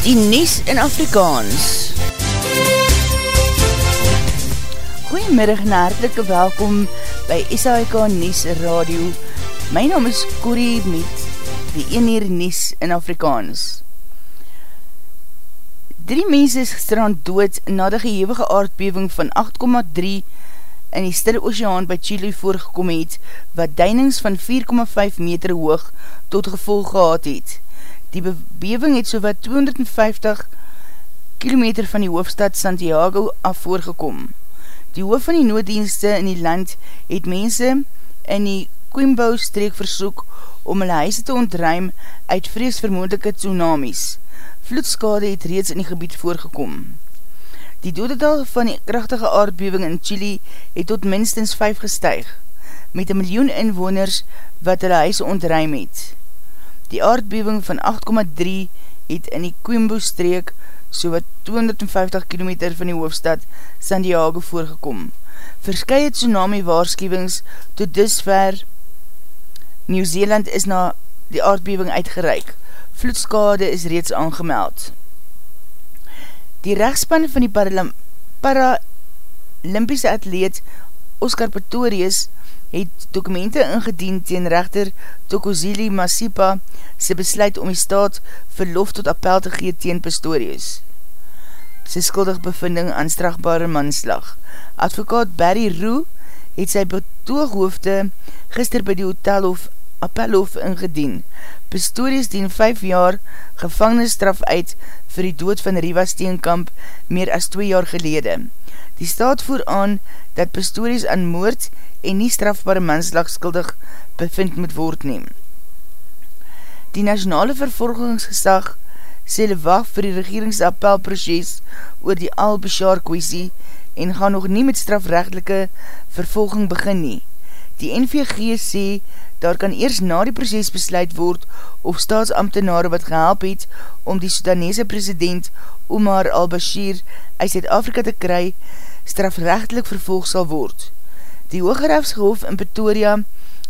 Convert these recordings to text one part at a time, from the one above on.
die Nies in Afrikaans. Goeiemiddag en hartelike welkom by SAIK Nies Radio. My naam is Corrie met die 1 uur Nies in Afrikaans. Drie mense is gestrand dood na die gehevige aardbeving van 8,3 in die stille oceaan by Chile voorgekom het, wat duinings van 4,5 meter hoog tot gevolg gehad het. Die bebewing het so wat 250 kilometer van die hoofdstad Santiago af voorgekom. Die hoof van die nooddienste in die land het mense in die Quimbo streek versoek om hulle huise te ontruim uit vreesvermoedelike tsunamies. Vloedskade het reeds in die gebied voorgekom. Die dodedal van die krachtige aardbewing in Chile het tot minstens 5 gestuig, met een miljoen inwoners wat hulle huise ontruim het. Die aardbewing van 8,3 het in die Quimbo streek so wat 250 km van die hoofdstad Santiago voorgekom. Verskye tsunami waarschuwings tot dusver Nieuw-Zeeland is na die aardbewing uitgereik. Vloedskade is reeds aangemeld. Die rechtspan van die Paralympische atleet Oscar Pretorius het dokumente ingedien teen rechter Tokozili Masipa sy besluit om die staat verlof tot appel te gee teen Pistorius. Sy skuldig bevinding aan stragbare manslag. Advokaat Barry Roo het sy betooghoofde gister by die hotelhof appelhof ingedien. Pistorius dien 5 jaar gevangenisstraf uit vir die dood van Riva Steenkamp meer as 2 jaar gelede. Die staat voer aan dat Pistorius aan moord en nie strafbare manslag skuldig bevind moet word neem. Die nationale vervolgingsgesag sê hulle wacht vir die regeringsappelproces oor die Al-Bashar kwestie en gaan nog nie met strafrechtelike vervolging begin nie. Die NVG sê daar kan eers na die proces besluit word of staatsambtenare wat gehelp het om die Sudanese president Omar al-Bashir uit Zuid-Afrika te kry, strafrechtelik vervolg sal word. Die Hooggerafsgehof in Pretoria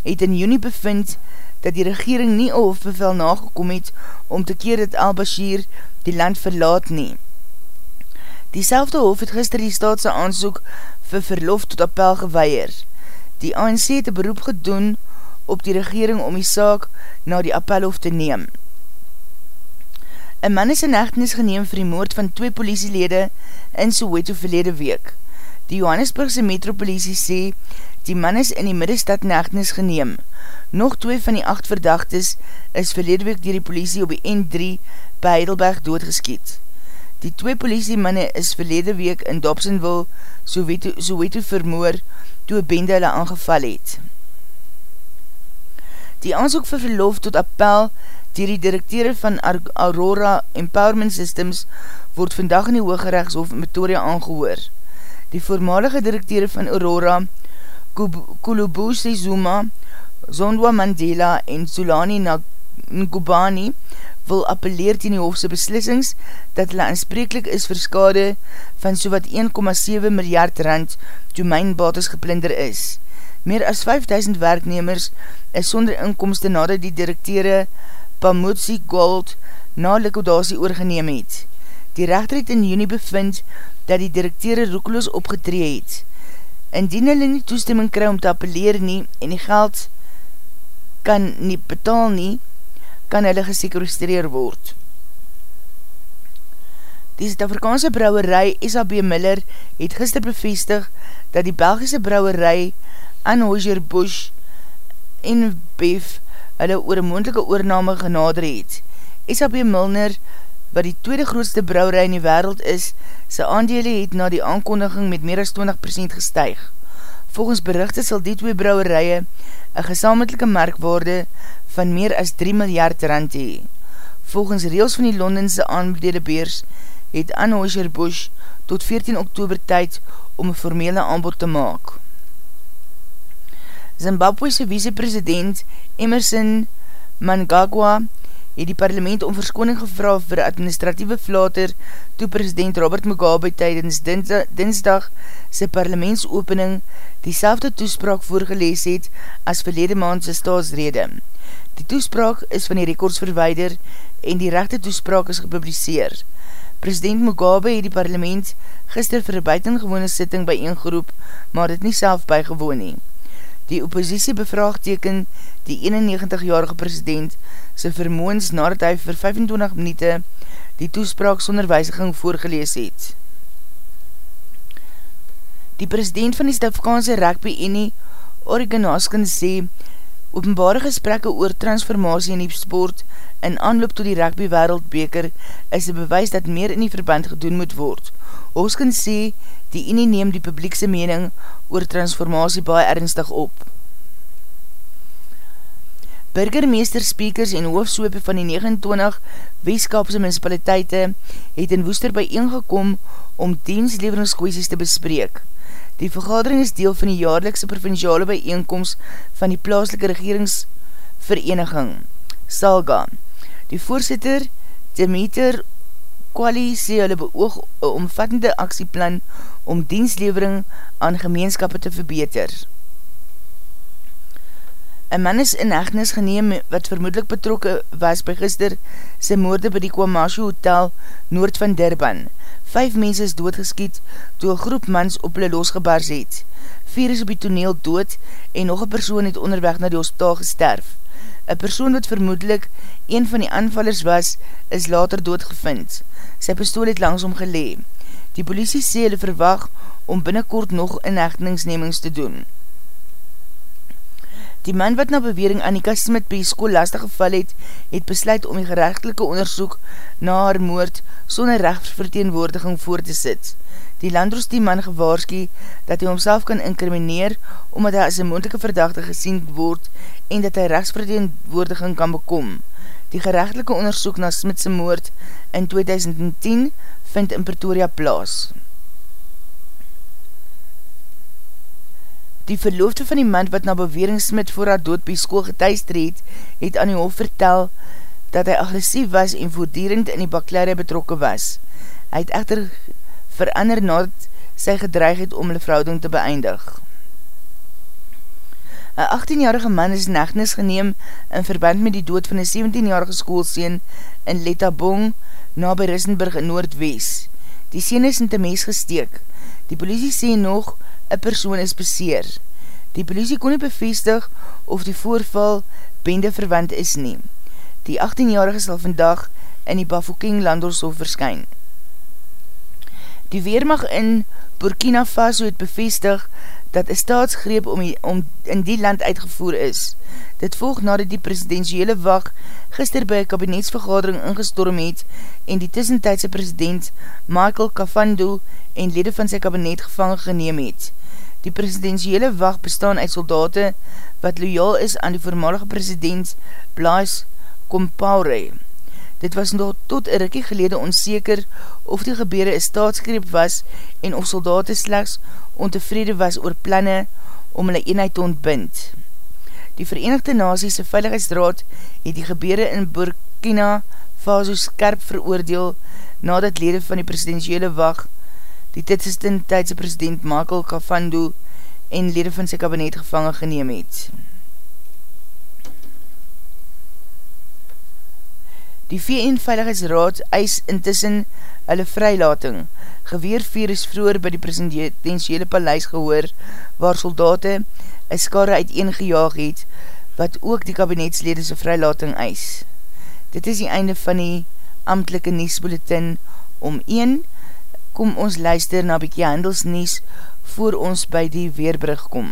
het in juni bevind dat die regering nie al hofbevel nagekom het om te keer dat al-Bashir die land verlaat nie. Die selfde hof het gister die staatse aansoek vir verlof tot appel geweier. Die ANC het een beroep gedoen op die regering om die saak na die appelhof te neem. Een man is in echtenis geneem vir die moord van twee politielede in Soweto verlede week. Die Johannesburgse metropolisie sê, die man is in die middestad in echtenis geneem. Nog twee van die acht verdachtes is verlede week dier die polisie op die N3 by Heidelberg doodgeskiet. Die twee politiemanne is verlede week in Dobsonville Soweto, Soweto vermoor toe een bende hulle aangeval het. Die aanzoek vir verlof tot appel dier die directeure van Aurora Empowerment Systems word vandag in die Hooggerechtshof in Pretoria aangehoor. Die voormalige directeure van Aurora, Kulubusi Zuma, Zondwa Mandela en Zulani Ngubani wil appeleer teen die hofse beslissings dat hulle aanspreeklik is vir skade van so wat 1,7 miljard rand domeinbates geplinder is. Meer as 5000 werknemers is sonder inkomste nadat die directeure Pamutsi Gold na liquidatie oorgeneem het. Die rechter het in juni bevind dat die directeure roekeloos opgetree het. Indien hulle nie toestemming kry om te appeleer nie en die geld kan nie betaal nie, kan hulle gesekuristreer word. Die Zuid-Afrikaanse brouwerij SAB Miller het gister bevestig dat die Belgische brouwerij Anheuser-Busch en Beef hulle oor een moendelike oorname genader het. SAB Milner, wat die tweede grootste brouwerij in die wereld is, sy aandele het na die aankondiging met meer as 20% gestuig. Volgens berichte sal die twee brouwerije een gesameltelike markwaarde van meer as 3 miljard rand hee. Volgens reels van die Londense aanbedelebeers het Anheuser-Busch tot 14 oktober tyd om een formele aanbod te maak. Zimbabwe'se vice-president Emerson Mnangagwa het die parlement om verskoning gevra vir administratieve flater toe president Robert Mugabe tydens dinsdag sy parlementsopening die selfde toespraak voorgelees het as verlede maandse staatsrede. Die toespraak is van die rekords verweider en die rechte toespraak is gepubliseer. President Mugabe het die parlement gister vir een buitengewone sitting by eengeroep, maar het nie self bygewoon nie. Die oppositie bevraagteken die 91-jarige president sy vermoens nadat hy vir 25 minuute die toespraak sonder wijziging voorgelees het. Die president van die Stafkaanse rugby Eni, Oregon Haskins, sê openbare gesprekke oor transformatie in die sport in aanloop to die rugby wereldbeker is een bewys dat meer in die verband gedoen moet word. Hoskins sê die Eni neem die publiekse mening oor transformatie baie ernstig op. Burgermeester, speakers en hoofdsoope van die 29 weeskapse municipaliteite het in Woester bijeengekom om diensleveringskwesties te bespreek. Die vergadering is deel van die jaarlikse provinciale bijeenkomst van die plaaslike regeringsvereniging, SALGA. Die voorzitter, Demeter Quali sê hulle beoog een omvattende actieplan om dienslevering aan gemeenskap te verbeter. Een man is in hechtenis geneem wat vermoedelijk betrokke was by gister sy moorde by die Kwamashu Hotel noord van Durban. Vijf mense is doodgeskiet toe een groep mans op hulle losgebars het. Vier is op die toneel dood en nog een persoon het onderweg na die hospitaal gesterf. Een persoon wat vermoedelijk een van die aanvallers was, is later doodgevind. Sy pistool het langsom gelee. Die politie sê hulle verwag om binnenkort nog inhechtingsnemings te doen. Die man wat na bewering Annika Smit by die school lastig geval het, het besluit om die gerechtelike onderzoek na haar moord sonder rechtsverteenwoordiging voor te sit. Die landroos die man gewaarski dat hy homself kan inkrimineer omdat hy as een moontelike verdachte gesien word en dat hy rechtsverteenwoordiging kan bekom. Die gerechtelike onderzoek na Smitse moord in 2010 vind in Pretoria plaas. Die verloofde van die man wat na bewering Smit voor haar dood by school getuist reed, het aan die hof vertel dat hy agressief was en voordierend in die baklerij betrokke was. Hy het echter verander nadat sy gedreig het om hulle verhouding te beëindig. Een 18-jarige man is negnis geneem in verband met die dood van een 17-jarige schoolseen in Letabong na by Rissenburg in Noordwees. Die seen is in te mes gesteek. Die politie sê nog, een persoon is beseer. Die politie kon nie bevestig of die voorval bende verwand is nie. Die 18-jarige sal vandag in die Bafokeng Landelshof verskyn. Die Weermacht in Burkina Faso het bevestig dat een staatsgreep om, die, om in die land uitgevoer is. Dit volg nadat die presidentiële wacht gister by een kabinetsvergadering ingestorm het en die tussentijdse president Michael Kafando en lede van sy kabinet gevangen geneem het. Die presidentiële wacht bestaan uit soldate wat loyaal is aan die voormalige president Blaise Compaore. Dit was nog tot een rikkie gelede onzeker of die gebede een staatsgreep was en of soldate slechts ontevrede was oor planne om hulle eenheid te ontbind. Die Verenigde Naties Veiligheidsraad het die gebede in Burkina Faso skerp veroordeel nadat lede van die presidentiële wacht die titsisten tydse president Michael Kafando en lede van sy kabinet gevangen geneem het. Die VN Veiligheidsraad eis intussen hulle vrylating. Geweerveer is vroeger by die presidentiële paleis gehoor, waar soldate een skare uiteengejaag het, wat ook die kabinetslede sy vrylating eis. Dit is die einde van die amtelike Niesbulletin om 1. Kom ons luister na bykie handelsnies voor ons by die weerbrug kom.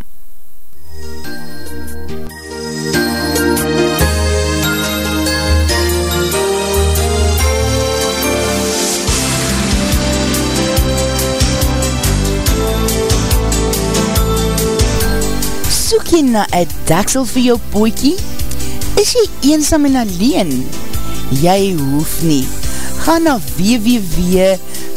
soek jy na een daksel vir jou poekie? Is jy eensam en alleen? Jy hoef nie. Ga na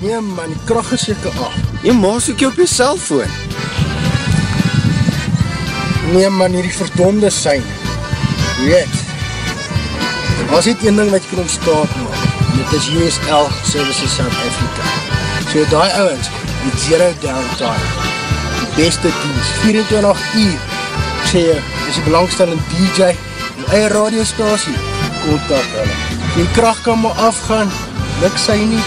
Nee man, die kracht is jyke af. Nee man, soek jy op jy cellfoon. Nee man, hier die verdonde sein. Weet, as dit een ding wat jy kan ontstaat maak, dit is USL Services South Africa. So die ouwens, die zero downtime, die beste dienst, 24 uur, ek sê jy, is die belangstellende DJ, die eie radiostasie, kontak hulle. Die kracht kan maar afgaan, luk sy nie,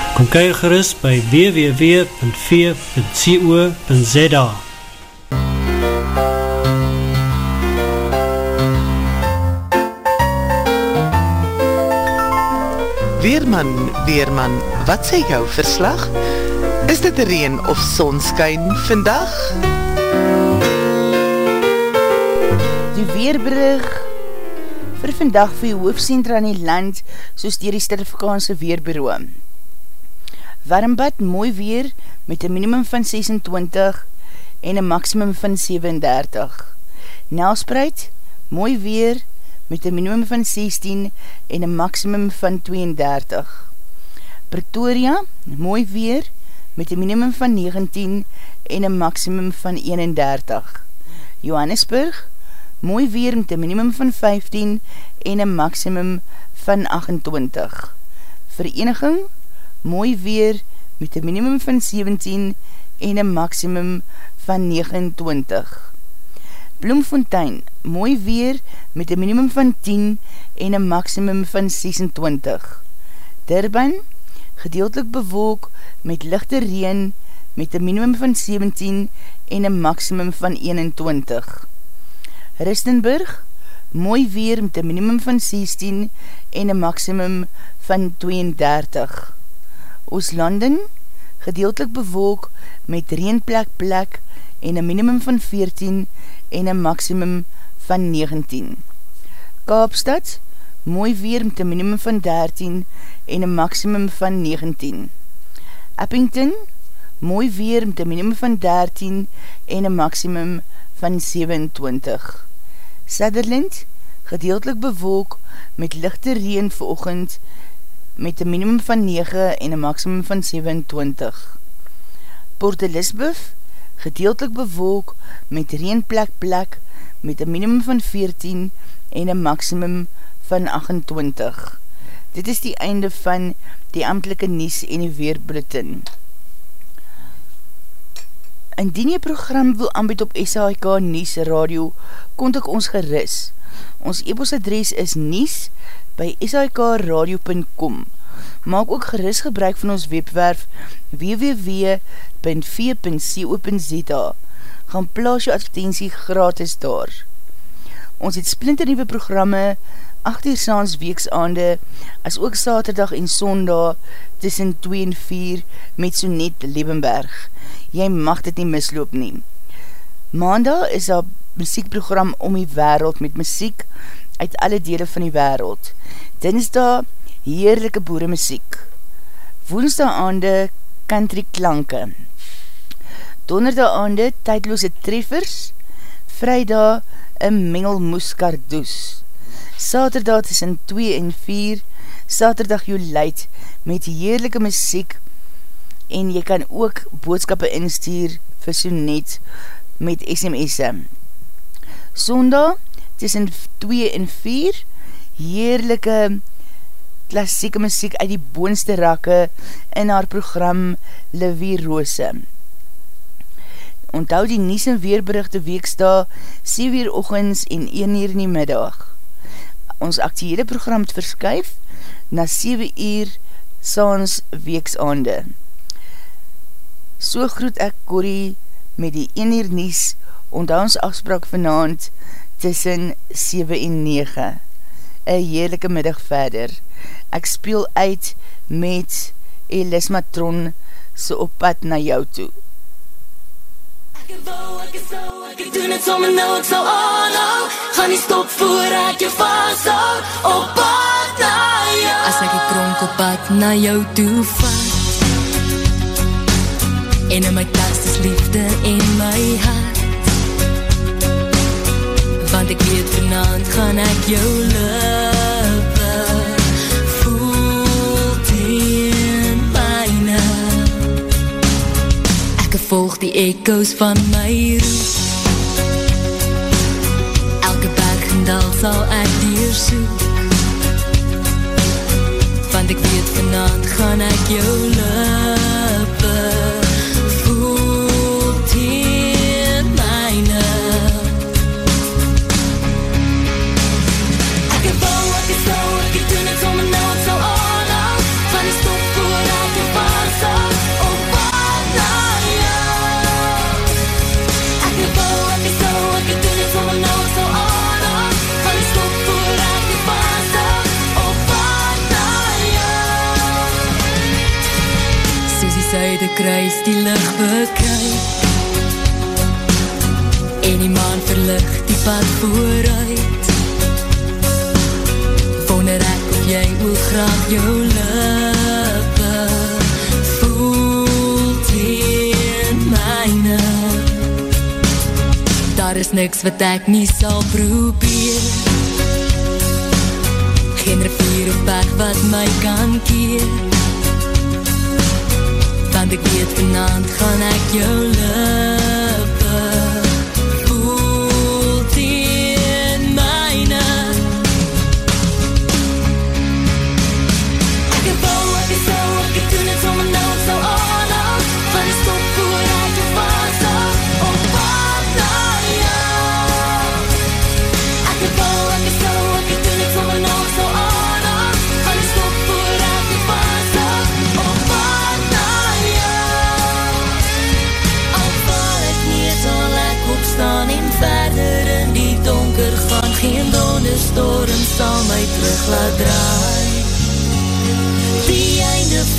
Kom kyk gerust by www.v.co.za Weerman, Weerman, wat sê jou verslag? Is dit reen of sonskyn vandag? Die Weerbrug vir vandag vir die hoofdcentra in die land soos dier die Stadifikaanse Weerbureau warmbad mooi weer met een minimum van 26 en een maximum van 37. Nelspreid, mooi weer met een minimum van 16 en een maximum van 32. Pretoria, mooi weer met een minimum van 19 en een maximum van 31. Johannesburg, mooi weer met een minimum van 15 en een maximum van 28. Vereniging, mooi weer met een minimum van 17 en een maximum van 29. Bloemfontein, mooi weer met een minimum van 10 en een maximum van 26. Durban, gedeeltelik bewolk met lichte reen met een minimum van 17 en een maximum van 21. Ristenburg, mooi weer met een minimum van 16 en een maximum van 32. Ooslanden, gedeeltelik bewolk met reenplek plek en een minimum van 14 en een maximum van 19. Kaapstad, mooi weer met een minimum van 13 en een maximum van 19. Eppington, mooi weer met een minimum van 13 en een maximum van 27. Sutherland, gedeeltelik bewolk met lichte reen verochend met een minimum van 9 en een maximum van 27. Port Elizabeth, gedeeltelik bewolk met reenplek plek met een minimum van 14 en een maximum van 28. Dit is die einde van die amtelike Nies en die Weerbulletin. Indien jy program wil aanbied op SHK Nies Radio, kontak ons geris. Ons e-postadres is nies by shkradio.com Maak ook geris gebruik van ons webwerf www.v.co.za Gaan plaas jou advertentie gratis daar. Ons het splinter nieuwe programme 8 uur saans weeksaande as ook saterdag en sondag tussen 2 en 4 met Sonet Lebenberg. Jy mag dit nie misloop nie. Maandag is daar muziekprogram om die wereld met muziek uit alle dele van die wereld. Dinsdag heerlijke boere muziek. Woensdag aande country klanke. Donderdag aande tydloose treffers. Vrijdag een mengelmoes kardoes. Saterdag tussen 2 en 4. Saterdag jou leid met heerlijke muziek en jy kan ook boodskappe instuur vir so net met sms'e. Sondag tussen 2 en 4 heerlijke klassieke muziek uit die boonste rakke in haar program Livie Rose. Onthou die Nies en Weerberichte weeksta 7 uur ochends en 1 uur in die middag. Ons actiehede program het verskuif na 7 uur saans weeksaande. So groet ek Corrie met die 1 uur Nies. Onthou ons afspraak vanavond tussen 7 en 9. Een heerlijke middag verder. Ek speel uit met Elis Matron so op pad na jou toe. Ek het wou, ek het so, ek het doen het sommer nou, ek sal aanhou. Ga nie stop voor ek jou vasthou Op pad na jou. As ek die kronk op pad na jou toe vat En in my tas is liefde in my hart. Want ek weet vanavond gaan ek jou lippen volg die echo's van my roep. Elke berg en dal sal ek dier soek. Want ek weet vanavond gaan ek jou lippe kruis die licht bekruip En die maan verlig die pad vooruit. Wonder ek of jy wil graag jou lippe Voel teen myne. Daar is niks wat ek nie sal probeer. Geen rivier of berg wat my kan keer want ek weet vanaand gaan ek jou love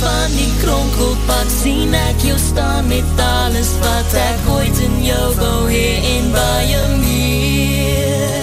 van die kronkelpad Sien ek jou staan met alles wat ek ooit in jou wou hee En baie meer.